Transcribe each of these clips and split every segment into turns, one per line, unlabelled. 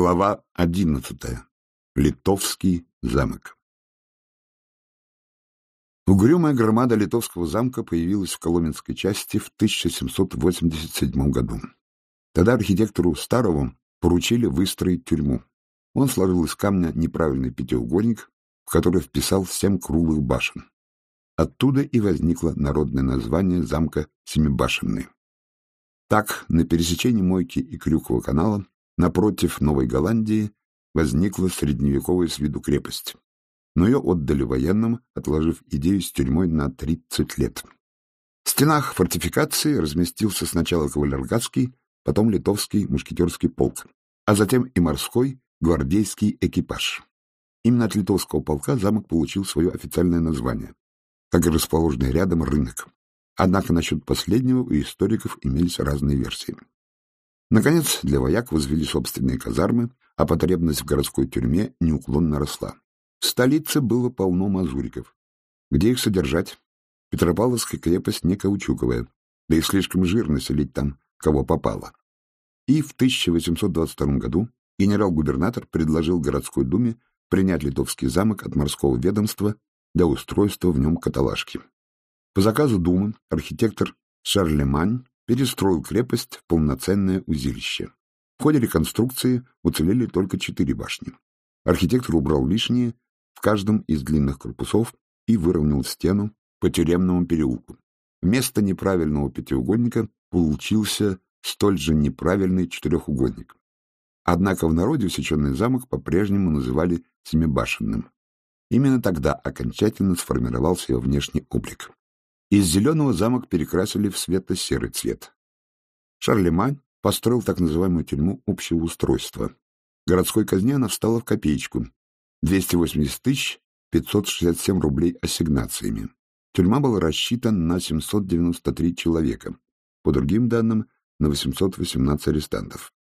Глава одиннадцатая. Литовский замок. Угрюмая громада Литовского замка появилась в Коломенской части в 1787 году. Тогда архитектору Старову поручили выстроить тюрьму. Он сложил из камня неправильный пятиугольник, в который вписал семь круглых башен. Оттуда и возникло народное название замка Семибашенный. Так, на пересечении Мойки и Крюкова канала Напротив Новой Голландии возникла средневековая с виду крепость, но ее отдали военным, отложив идею с тюрьмой на 30 лет. В стенах фортификации разместился сначала кавалергатский, потом литовский мушкетерский полк, а затем и морской гвардейский экипаж. Именно от литовского полка замок получил свое официальное название, как и расположенный рядом рынок. Однако насчет последнего у историков имелись разные версии. Наконец, для вояк возвели собственные казармы, а потребность в городской тюрьме неуклонно росла. В столице было полно мазуриков. Где их содержать? Петропавловская крепость не каучуковая, да и слишком жирно селить там, кого попало. И в 1822 году генерал-губернатор предложил городской думе принять литовский замок от морского ведомства для устройства в нем каталажки. По заказу думы архитектор Шарлемань перестроил крепость в полноценное узилище. В ходе реконструкции уцелели только четыре башни. Архитектор убрал лишние в каждом из длинных корпусов и выровнял стену по тюремному переулку. Вместо неправильного пятиугольника получился столь же неправильный четырехугольник. Однако в народе усеченный замок по-прежнему называли семибашенным. Именно тогда окончательно сформировался его внешний облик. Из зеленого замок перекрасили в светло-серый цвет. Шарлемань построил так называемую тюрьму общего устройства. Городской казне она встала в копеечку. 280 тысяч 567 рублей ассигнациями. Тюрьма была рассчитана на 793 человека. По другим данным, на 818 арестантов.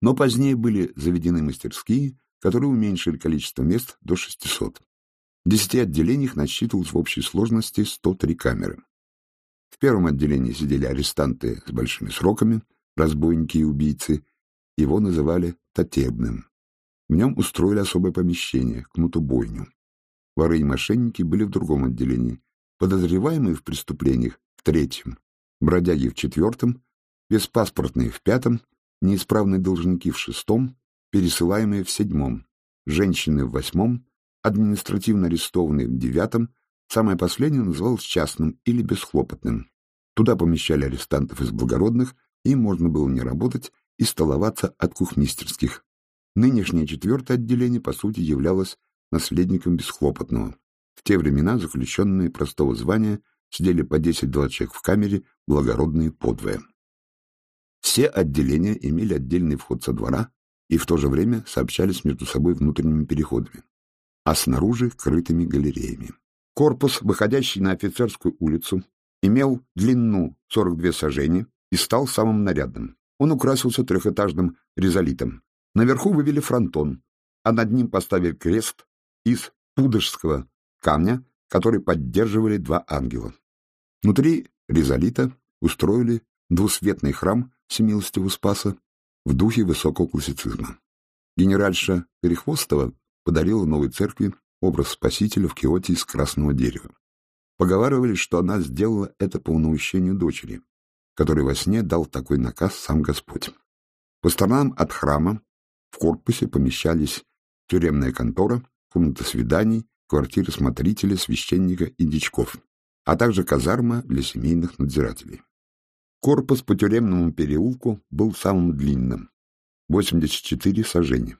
Но позднее были заведены мастерские, которые уменьшили количество мест до 600. В десяти отделениях насчитывалось в общей сложности 103 камеры. В первом отделении сидели арестанты с большими сроками, разбойники и убийцы. Его называли Татебным. В нем устроили особое помещение, кнутобойню. Воры и мошенники были в другом отделении, подозреваемые в преступлениях — в третьем, бродяги — в четвертом, беспаспортные — в пятом, неисправные должники — в шестом, пересылаемые — в седьмом, женщины — в восьмом, административно арестованные — в девятом, Самое последнее называлось частным или бесхлопотным. Туда помещали арестантов из благородных, им можно было не работать и столоваться от кухмистерских. Нынешнее четвертое отделение, по сути, являлось наследником бесхлопотного. В те времена заключенные простого звания сидели по 10-20 человек в камере, благородные подвое. Все отделения имели отдельный вход со двора и в то же время сообщались между собой внутренними переходами, а снаружи — крытыми галереями. Корпус, выходящий на офицерскую улицу, имел длину 42 сажени и стал самым нарядным. Он украсился трехэтажным резолитом. Наверху вывели фронтон, а над ним поставили крест из пудожского камня, который поддерживали два ангела. Внутри резолита устроили двусветный храм Всемилостивого Спаса в духе высокого классицизма. Генеральша Перехвостова подарила новой церкви образ Спасителя в киоте из красного дерева. Поговаривали, что она сделала это по наущению дочери, которой во сне дал такой наказ сам Господь. По сторонам от храма в корпусе помещались тюремная контора, комната свиданий, квартиры смотрителя, священника и дичков, а также казарма для семейных надзирателей. Корпус по тюремному переулку был самым длинным — 84 сажени.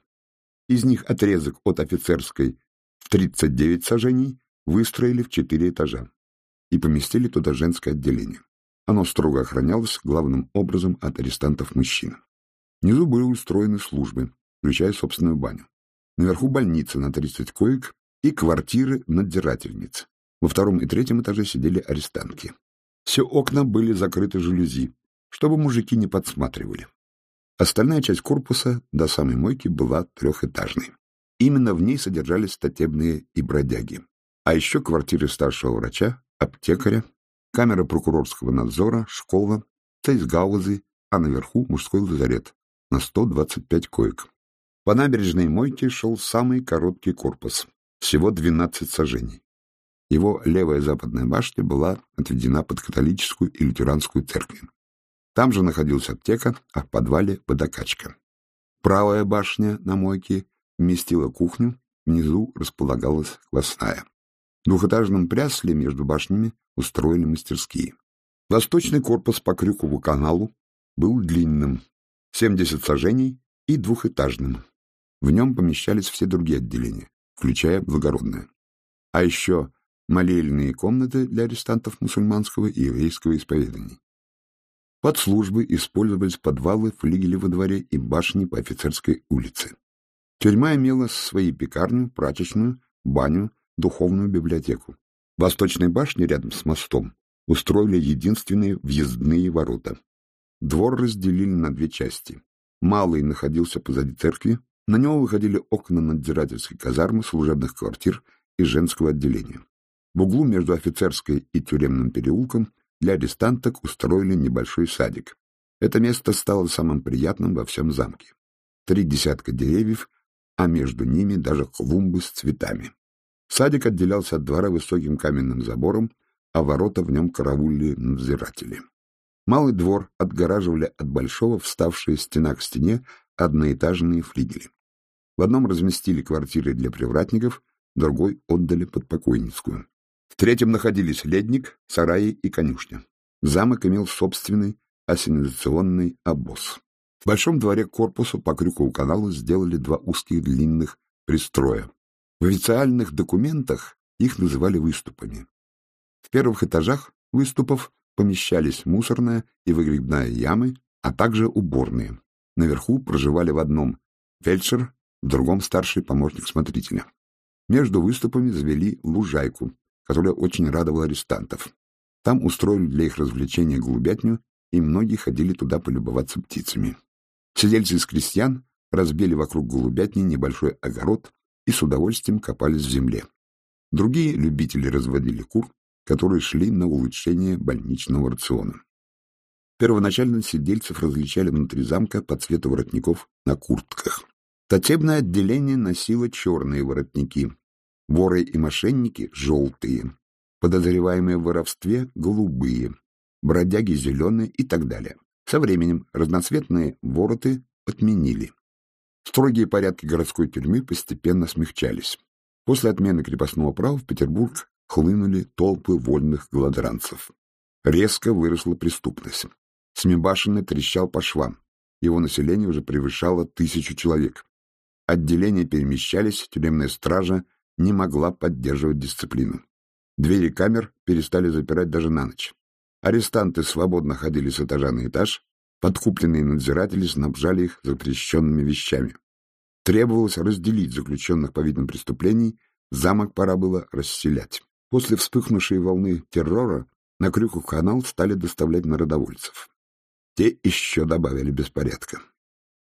Из них отрезок от офицерской 39 сажений выстроили в четыре этажа и поместили туда женское отделение. Оно строго охранялось главным образом от арестантов мужчин. Внизу были устроены службы, включая собственную баню. Наверху больница на 30 коек и квартиры надзирательниц. Во втором и третьем этаже сидели арестантки. Все окна были закрыты жалюзи, чтобы мужики не подсматривали. Остальная часть корпуса до самой мойки была трехэтажной. Именно в ней содержались статебные и бродяги. А еще квартиры старшего врача, аптекаря, камера прокурорского надзора, школа, цейсгаузы, а наверху мужской лазарет на 125 коек. По набережной мойке шел самый короткий корпус, всего 12 сажений. Его левая западная башня была отведена под католическую и лютеранскую церкви. Там же находилась аптека, а в подвале — водокачка. Правая башня на мойке вместила кухню, внизу располагалась квасная. В двухэтажном прясле между башнями устроили мастерские. Восточный корпус по Крюкову каналу был длинным, 70 сажений и двухэтажным. В нем помещались все другие отделения, включая благородное. А еще молельные комнаты для арестантов мусульманского и еврейского исповеданий. Под службы использовались подвалы, флигели во дворе и башни по офицерской улице. Тюрьма имела свои пекарню, прачечную, баню, духовную библиотеку. В восточной башне рядом с мостом устроили единственные въездные ворота. Двор разделили на две части. Малый находился позади церкви, на него выходили окна надзирательской казармы, служебных квартир и женского отделения. В углу между офицерской и тюремным переулком для арестанток устроили небольшой садик. Это место стало самым приятным во всем замке. Три десятка деревьев, а между ними даже клумбы с цветами. Садик отделялся от двора высоким каменным забором, а ворота в нем караулили надзиратели. Малый двор отгораживали от большого, вставшие стена к стене, одноэтажные флигели. В одном разместили квартиры для привратников, другой отдали под покойницкую. В третьем находились ледник, сараи и конюшня. Замок имел собственный ассенизационный обоз. В большом дворе корпусу по Крюкову каналу сделали два узких длинных пристроя. В официальных документах их называли выступами. В первых этажах выступов помещались мусорная и выгребная ямы, а также уборные. Наверху проживали в одном фельдшер, в другом старший помощник смотрителя. Между выступами завели лужайку, которая очень радовала арестантов. Там устроили для их развлечения голубятню, и многие ходили туда полюбоваться птицами. Сидельцы из крестьян разбили вокруг голубятни небольшой огород и с удовольствием копались в земле. Другие любители разводили кур, которые шли на улучшение больничного рациона. Первоначально сидельцев различали внутри замка по цвету воротников на куртках. Татебное отделение носило черные воротники, Воры и мошенники — желтые, подозреваемые в воровстве — голубые, бродяги — зеленые и так далее. Со временем разноцветные вороты отменили. Строгие порядки городской тюрьмы постепенно смягчались. После отмены крепостного права в Петербург хлынули толпы вольных голодранцев. Резко выросла преступность. Семибашенный трещал по швам. Его население уже превышало тысячу человек. Отделения перемещались, тюремная стража не могла поддерживать дисциплину. Двери камер перестали запирать даже на ночь. Арестанты свободно ходили с этажа на этаж, подкупленные надзиратели снабжали их запрещенными вещами. Требовалось разделить заключенных по видам преступлений, замок пора было расселять. После вспыхнувшей волны террора на Крюков канал стали доставлять народовольцев. Те еще добавили беспорядка.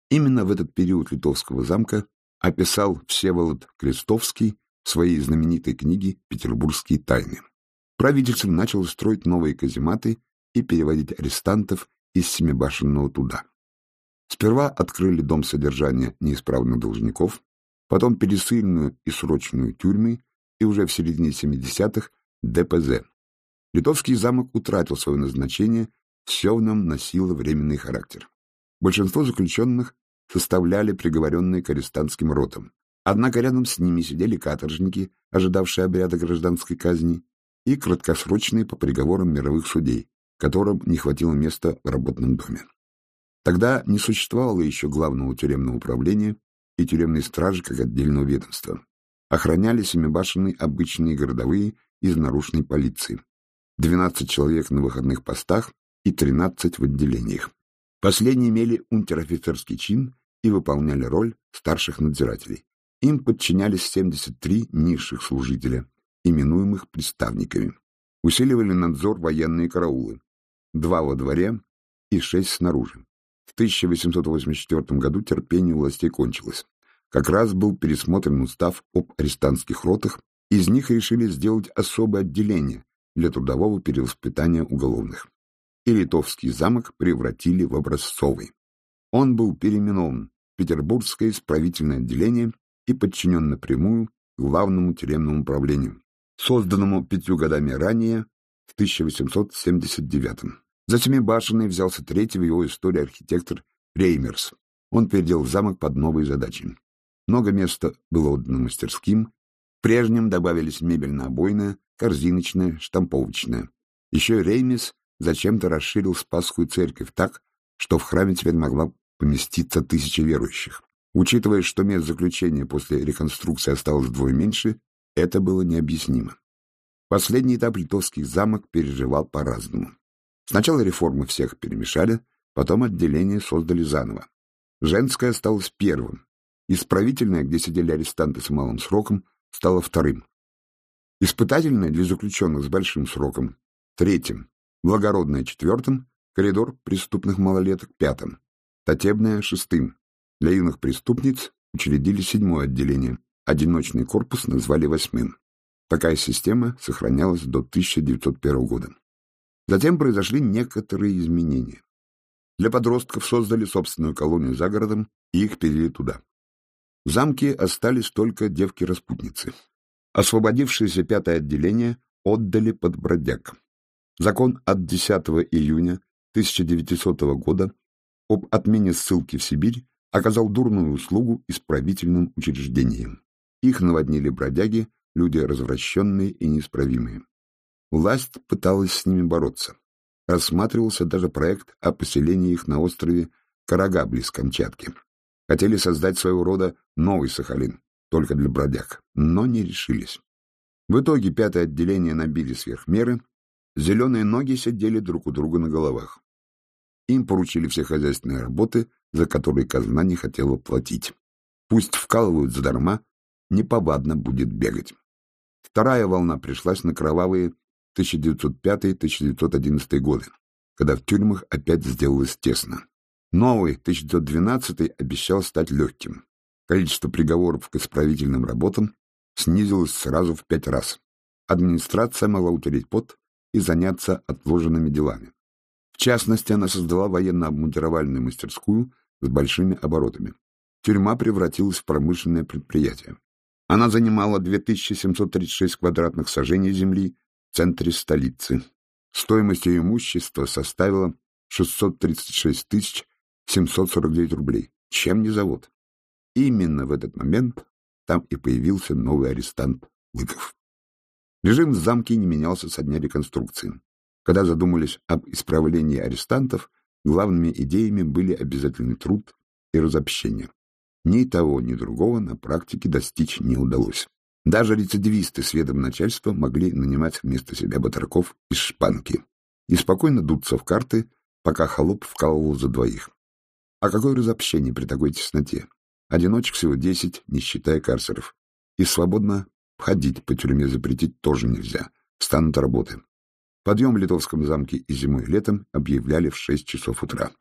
Именно в этот период Литовского замка описал Всеволод Крестовский в своей знаменитой книге «Петербургские тайны». Правительство начало строить новые казематы и переводить арестантов из Семибашенного туда. Сперва открыли дом содержания неисправных должников, потом пересыльную и срочную тюрьмы и уже в середине 70-х ДПЗ. Литовский замок утратил свое назначение, все в нем носило временный характер. Большинство заключенных составляли приговоренные к арестантским ротам. Однако рядом с ними сидели каторжники, ожидавшие обряда гражданской казни, и краткосрочные по приговорам мировых судей, которым не хватило места в работном доме. Тогда не существовало еще главного тюремного управления и тюремной стражи как отдельного ведомства. Охраняли семибашенные обычные городовые из наружной полиции. 12 человек на выходных постах и 13 в отделениях. Последние имели унтер-офицерский чин и выполняли роль старших надзирателей. Им подчинялись 73 низших служителя, именуемых приставниками. Усиливали надзор военные караулы. Два во дворе и шесть снаружи. В 1884 году терпение властей кончилось. Как раз был пересмотрен устав об арестантских ротах, из них решили сделать особое отделение для трудового перевоспитания уголовных. И Литовский замок превратили в образцовый. Он был переименован Петербургское исправительное отделение и подчинен напрямую главному тюремному управлению, созданному пятью годами ранее, в 1879 За Семибашенный взялся третий в его истории архитектор Реймерс. Он переделал замок под новые задачи. Много места было отдано мастерским, прежним добавились мебельно-обойная, корзиночная, штамповочная. Еще Реймес зачем-то расширил Спасскую церковь так, что в храме теперь могла поместиться тысяча верующих. Учитывая, что мест заключения после реконструкции осталось вдвое меньше, это было необъяснимо. Последний этап литовский замок переживал по-разному. Сначала реформы всех перемешали, потом отделение создали заново. Женское осталось первым. Исправительное, где сидели арестанты с малым сроком, стало вторым. Испытательное для заключенных с большим сроком — третьим. Благородное — четвертым. Коридор преступных малолеток — пятым. Татебное — шестым. Для юных преступниц учредили седьмое отделение. Одиночный корпус назвали восьмым. Такая система сохранялась до 1901 года. Затем произошли некоторые изменения. Для подростков создали собственную колонию за городом и их перевели туда. В замке остались только девки-распутницы. Освободившееся пятое отделение отдали под бродяг. Закон от 10 июня 1900 года об отмене ссылки в Сибирь оказал дурную услугу исправительным учреждениям. Их наводнили бродяги, люди развращенные и неисправимые. Власть пыталась с ними бороться. Рассматривался даже проект о поселении их на острове Карага близ Камчатки. Хотели создать своего рода новый Сахалин, только для бродяг, но не решились. В итоге пятое отделение набили сверх меры, зеленые ноги сидели друг у друга на головах. Им поручили все хозяйственные работы, за которые казна не хотела платить. Пусть вкалывают задарма, неповадно будет бегать. Вторая волна пришлась на кровавые 1905-1911 годы, когда в тюрьмах опять сделалось тесно. Новый, 1912 обещал стать легким. Количество приговоров к исправительным работам снизилось сразу в пять раз. Администрация могла утереть пот и заняться отложенными делами. В частности, она создала военно-обмундировальную мастерскую с большими оборотами. Тюрьма превратилась в промышленное предприятие. Она занимала 2736 квадратных сажений земли в центре столицы. Стоимость ее имущества составила 636 749 рублей. Чем не завод? Именно в этот момент там и появился новый арестант Лыков. Режим в замке не менялся со дня реконструкции. Когда задумались об исправлении арестантов, главными идеями были обязательный труд и разобщение. Ни того, ни другого на практике достичь не удалось. Даже рецидивисты с ведом начальства могли нанимать вместо себя батраков из шпанки и спокойно дуться в карты, пока холоп вкалывал за двоих. А какое разобщение при такой тесноте? Одиночек всего десять, не считая карцеров. И свободно ходить по тюрьме запретить тоже нельзя. Станут работы. Подъем в Литовском замке и зимой, и летом объявляли в шесть часов утра.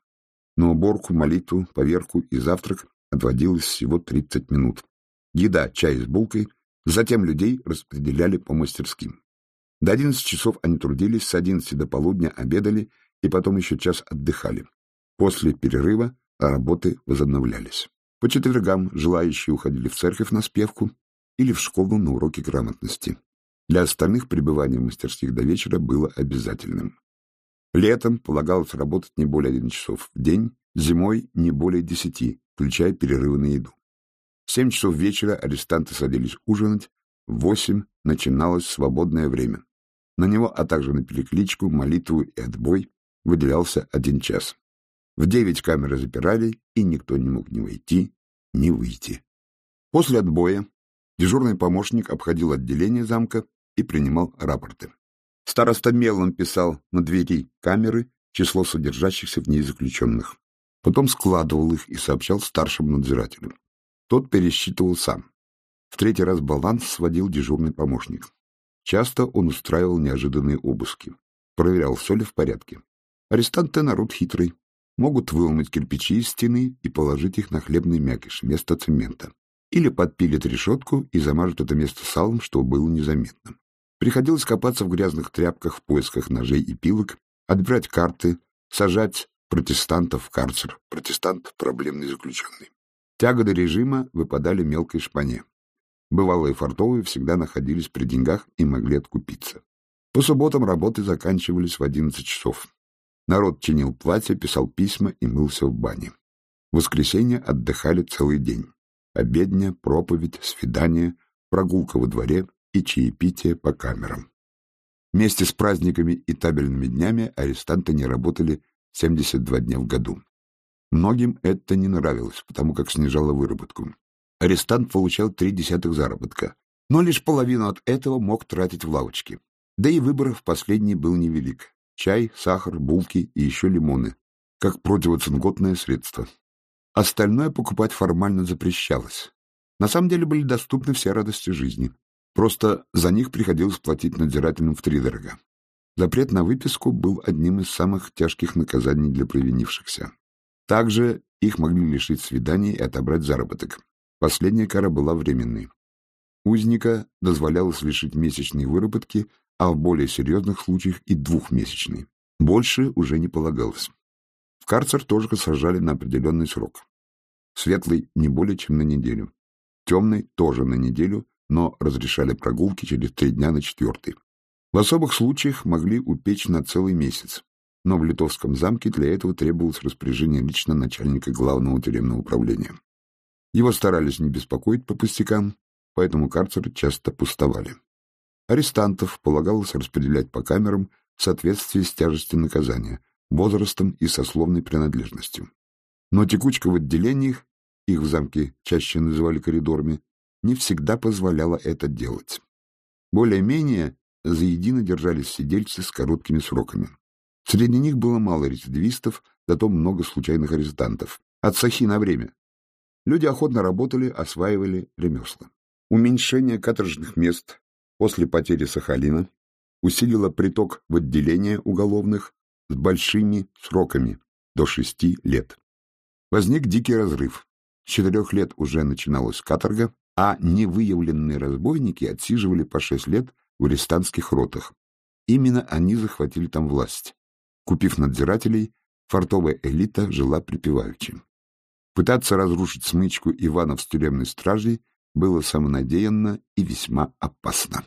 На уборку, молитву, поверку и завтрак отводилось всего тридцать минут. Еда, чай с булкой, затем людей распределяли по мастерским. До одиннадцати часов они трудились, с одиннадцати до полудня обедали и потом еще час отдыхали. После перерыва работы возобновлялись. По четвергам желающие уходили в церковь на спевку или в школу на уроки грамотности. Для остальных пребывание в мастерских до вечера было обязательным. Летом полагалось работать не более 11 часов в день, зимой не более 10, включая перерывы на еду. В 7 часов вечера арестанты садились ужинать, в 8 начиналось свободное время. На него, а также на перекличку, молитву и отбой выделялся один час. В девять камеры запирали, и никто не мог ни войти, ни выйти. После отбоя дежурный помощник обходил отделение замка и принимал рапорты. Староста мелом писал на двери камеры число содержащихся в ней заключенных. Потом складывал их и сообщал старшему надзирателю. Тот пересчитывал сам. В третий раз баланс сводил дежурный помощник. Часто он устраивал неожиданные обыски. Проверял, все ли в порядке. Арестанты народ хитрый. Могут выломать кирпичи из стены и положить их на хлебный мякиш вместо цемента. Или подпилят решетку и замажут это место салом, чтобы было незаметно. Приходилось копаться в грязных тряпках в поисках ножей и пилок, отбирать карты, сажать протестантов в карцер. Протестант — проблемный заключенный. Тяготы режима выпадали мелкой шпане. Бывалые фартовые всегда находились при деньгах и могли откупиться. По субботам работы заканчивались в 11 часов. Народ чинил платья, писал письма и мылся в бане. В воскресенье отдыхали целый день. Обедня, проповедь, свидание, прогулка во дворе и чаепитие по камерам. Вместе с праздниками и табельными днями арестанты не работали 72 дня в году. Многим это не нравилось, потому как снижало выработку. Арестант получал три десятых заработка, но лишь половину от этого мог тратить в лавочке. Да и выбор в последний был невелик. Чай, сахар, булки и еще лимоны, как противоцинготное средство. Остальное покупать формально запрещалось. На самом деле были доступны все радости жизни. Просто за них приходилось платить надзирателям втридорога. Запрет на выписку был одним из самых тяжких наказаний для провинившихся. Также их могли лишить свиданий и отобрать заработок. Последняя кара была временной. Узника дозволялось лишить месячной выработки, а в более серьезных случаях и двухмесячной. Больше уже не полагалось. В карцер тоже сажали на определенный срок. Светлый — не более чем на неделю. Темный — тоже на неделю, но разрешали прогулки через три дня на четвертый. В особых случаях могли упечь на целый месяц, но в Литовском замке для этого требовалось распоряжение лично начальника главного тюремного управления. Его старались не беспокоить по пустякам, поэтому карцеры часто пустовали. Арестантов полагалось распределять по камерам в соответствии с тяжестью наказания — возрастом и сословной принадлежностью. Но текучка в отделениях, их в замке чаще называли коридорами, не всегда позволяла это делать. Более-менее заедино держались сидельцы с короткими сроками. Среди них было мало рецидивистов, зато много случайных арестантов. От сахи на время. Люди охотно работали, осваивали ремесла. Уменьшение каторжных мест после потери Сахалина усилило приток в отделения уголовных, с большими сроками до шести лет. Возник дикий разрыв. С четырех лет уже начиналась каторга, а невыявленные разбойники отсиживали по шесть лет в ротах. Именно они захватили там власть. Купив надзирателей, фортовая элита жила припеваючи. Пытаться разрушить смычку Иванов с тюремной стражей было самонадеянно и весьма опасно.